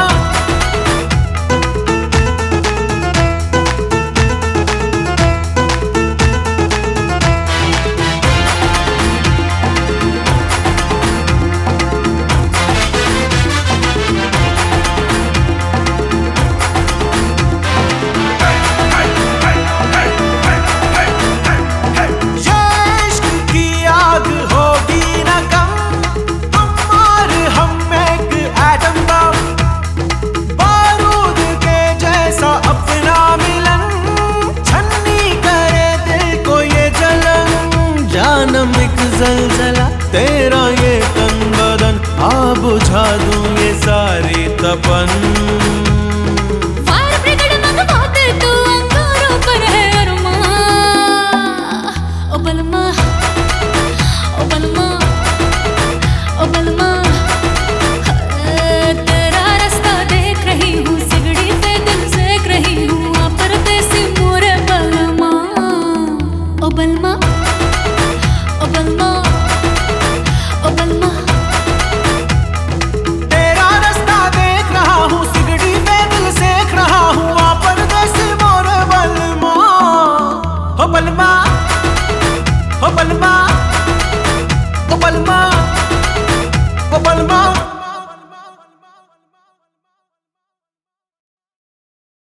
Oh. बुझा दूँ ये सारी तपन।